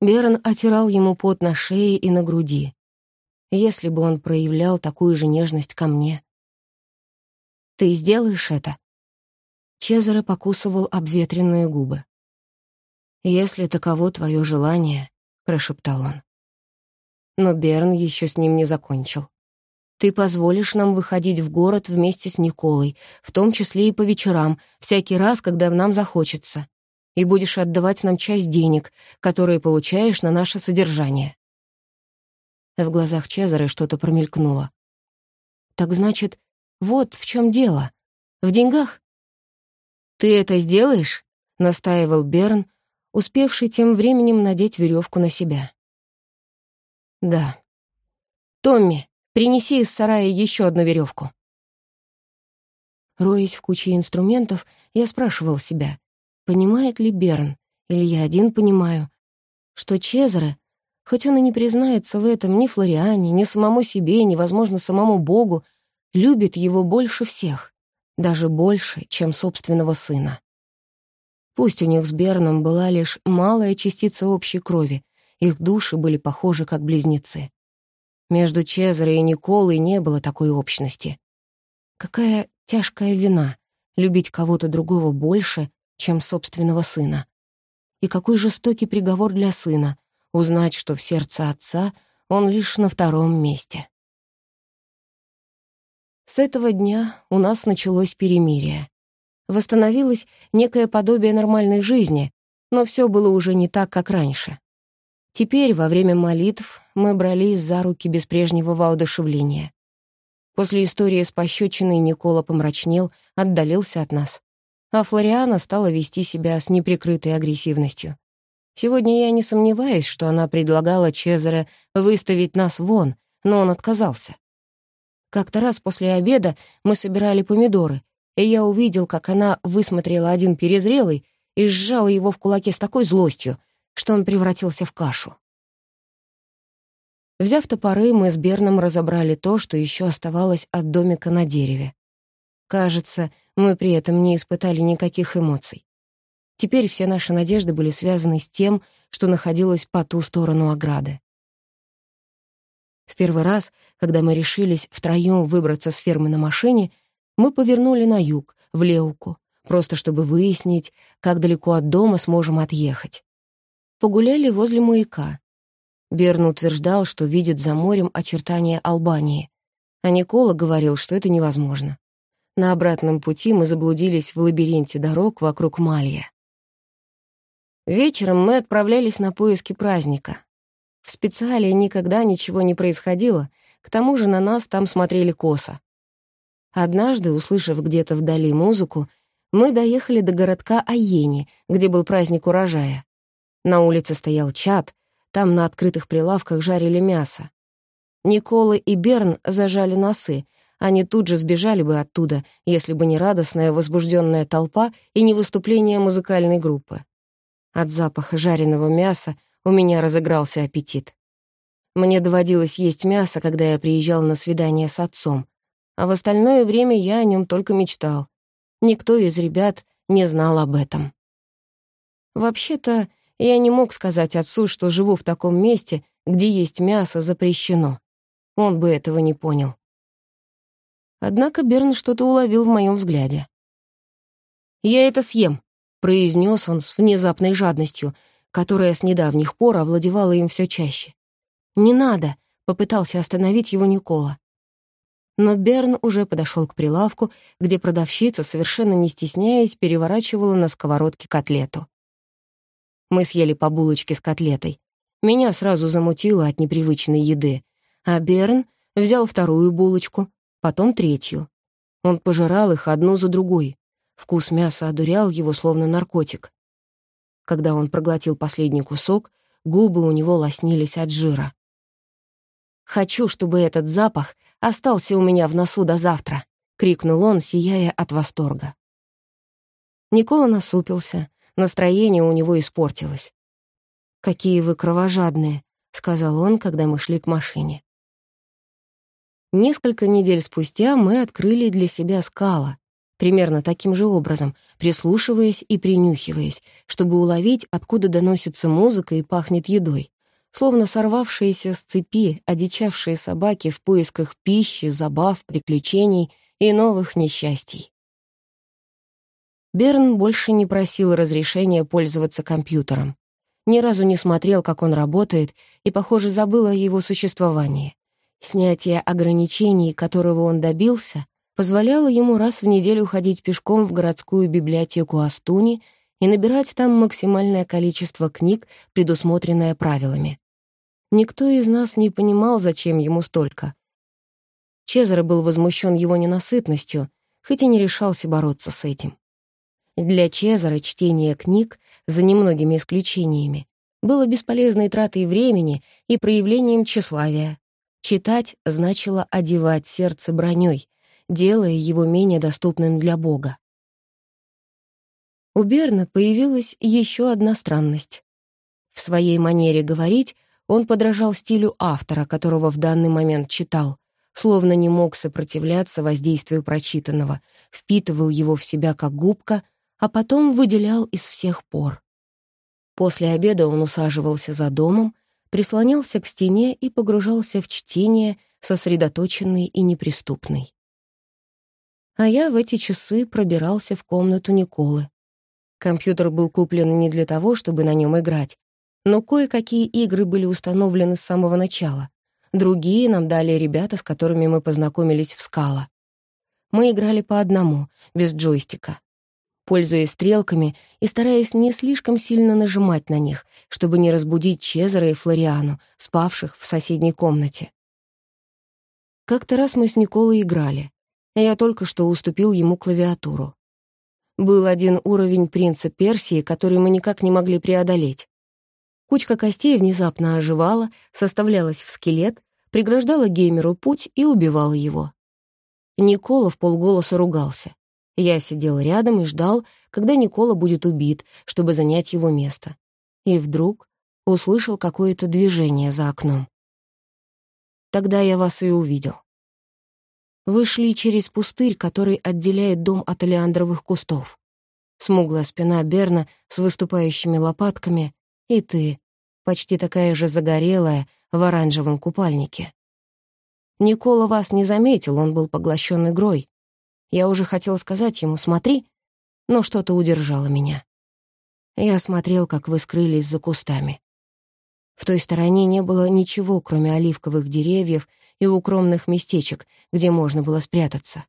Берн отирал ему пот на шее и на груди. Если бы он проявлял такую же нежность ко мне. «Ты сделаешь это?» Чезаре покусывал обветренные губы. «Если таково твое желание», — прошептал он. Но Берн еще с ним не закончил. «Ты позволишь нам выходить в город вместе с Николой, в том числе и по вечерам, всякий раз, когда нам захочется, и будешь отдавать нам часть денег, которые получаешь на наше содержание». В глазах Чезаре что-то промелькнуло. «Так значит, вот в чем дело. В деньгах?» «Ты это сделаешь?» — настаивал Берн, успевший тем временем надеть веревку на себя. «Да». «Томми, принеси из сарая еще одну веревку. Роясь в куче инструментов, я спрашивал себя, понимает ли Берн, или я один понимаю, что Чезаре, хоть он и не признается в этом ни Флориане, ни самому себе, ни, возможно, самому Богу, любит его больше всех даже больше, чем собственного сына. Пусть у них с Берном была лишь малая частица общей крови, их души были похожи как близнецы. Между Чезаре и Николой не было такой общности. Какая тяжкая вина — любить кого-то другого больше, чем собственного сына. И какой жестокий приговор для сына — узнать, что в сердце отца он лишь на втором месте. С этого дня у нас началось перемирие. Восстановилось некое подобие нормальной жизни, но все было уже не так, как раньше. Теперь, во время молитв, мы брались за руки без прежнего воодушевления. После истории с пощечиной Никола помрачнел, отдалился от нас. А Флориана стала вести себя с неприкрытой агрессивностью. Сегодня я не сомневаюсь, что она предлагала Чезаре выставить нас вон, но он отказался. Как-то раз после обеда мы собирали помидоры, и я увидел, как она высмотрела один перезрелый и сжала его в кулаке с такой злостью, что он превратился в кашу. Взяв топоры, мы с Берном разобрали то, что еще оставалось от домика на дереве. Кажется, мы при этом не испытали никаких эмоций. Теперь все наши надежды были связаны с тем, что находилось по ту сторону ограды. В первый раз, когда мы решились втроем выбраться с фермы на машине, мы повернули на юг, в Леуку, просто чтобы выяснить, как далеко от дома сможем отъехать. Погуляли возле маяка. Берн утверждал, что видит за морем очертания Албании, а Никола говорил, что это невозможно. На обратном пути мы заблудились в лабиринте дорог вокруг Малья. Вечером мы отправлялись на поиски праздника, в специале никогда ничего не происходило, к тому же на нас там смотрели косо. Однажды, услышав где-то вдали музыку, мы доехали до городка Айени, где был праздник урожая. На улице стоял чат, там на открытых прилавках жарили мясо. Никола и Берн зажали носы, они тут же сбежали бы оттуда, если бы не радостная возбужденная толпа и не выступление музыкальной группы. От запаха жареного мяса у меня разыгрался аппетит. Мне доводилось есть мясо, когда я приезжал на свидание с отцом, а в остальное время я о нем только мечтал. Никто из ребят не знал об этом. Вообще-то, я не мог сказать отцу, что живу в таком месте, где есть мясо, запрещено. Он бы этого не понял. Однако Берн что-то уловил в моем взгляде. «Я это съем», — произнес он с внезапной жадностью, которая с недавних пор овладевала им все чаще. «Не надо!» — попытался остановить его Никола. Но Берн уже подошел к прилавку, где продавщица, совершенно не стесняясь, переворачивала на сковородке котлету. Мы съели по булочке с котлетой. Меня сразу замутило от непривычной еды, а Берн взял вторую булочку, потом третью. Он пожирал их одну за другой. Вкус мяса одурял его, словно наркотик. Когда он проглотил последний кусок, губы у него лоснились от жира. «Хочу, чтобы этот запах остался у меня в носу до завтра», — крикнул он, сияя от восторга. Никола насупился, настроение у него испортилось. «Какие вы кровожадные», — сказал он, когда мы шли к машине. Несколько недель спустя мы открыли для себя скала, примерно таким же образом, прислушиваясь и принюхиваясь, чтобы уловить, откуда доносится музыка и пахнет едой, словно сорвавшиеся с цепи, одичавшие собаки в поисках пищи, забав, приключений и новых несчастий. Берн больше не просил разрешения пользоваться компьютером. Ни разу не смотрел, как он работает, и, похоже, забыл о его существовании. Снятие ограничений, которого он добился, позволяло ему раз в неделю ходить пешком в городскую библиотеку Астуни и набирать там максимальное количество книг, предусмотренное правилами. Никто из нас не понимал, зачем ему столько. Чезаро был возмущен его ненасытностью, хоть и не решался бороться с этим. Для Чезаро чтение книг, за немногими исключениями, было бесполезной тратой времени и проявлением тщеславия. Читать значило одевать сердце броней, делая его менее доступным для Бога. У Берна появилась еще одна странность. В своей манере говорить он подражал стилю автора, которого в данный момент читал, словно не мог сопротивляться воздействию прочитанного, впитывал его в себя как губка, а потом выделял из всех пор. После обеда он усаживался за домом, прислонялся к стене и погружался в чтение, сосредоточенный и неприступный. А я в эти часы пробирался в комнату Николы, Компьютер был куплен не для того, чтобы на нем играть, но кое-какие игры были установлены с самого начала. Другие нам дали ребята, с которыми мы познакомились в Скала. Мы играли по одному, без джойстика. Пользуясь стрелками и стараясь не слишком сильно нажимать на них, чтобы не разбудить Чезаро и Флориану, спавших в соседней комнате. Как-то раз мы с Николой играли. Я только что уступил ему клавиатуру. Был один уровень принца Персии, который мы никак не могли преодолеть. Кучка костей внезапно оживала, составлялась в скелет, преграждала геймеру путь и убивала его. Никола в полголоса ругался. Я сидел рядом и ждал, когда Никола будет убит, чтобы занять его место. И вдруг услышал какое-то движение за окном. Тогда я вас и увидел. Вы шли через пустырь, который отделяет дом от олеандровых кустов. Смуглая спина Берна с выступающими лопатками, и ты, почти такая же загорелая, в оранжевом купальнике. Никола вас не заметил, он был поглощен игрой. Я уже хотела сказать ему «смотри», но что-то удержало меня. Я смотрел, как вы скрылись за кустами. В той стороне не было ничего, кроме оливковых деревьев и укромных местечек, где можно было спрятаться.